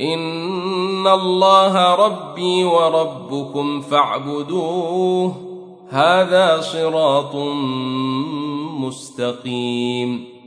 إن الله ربي وربكم فاعبدوه هذا صراط مستقيم